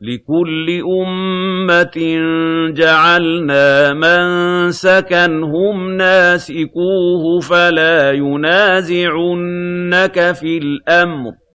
لِكُلِّ أُمَّةٍ جَعَلْنَا من سكنهم نَاسِكُوهُ فَلَا يُنَازِعُنَّكَ فِي الْأَمْرِ.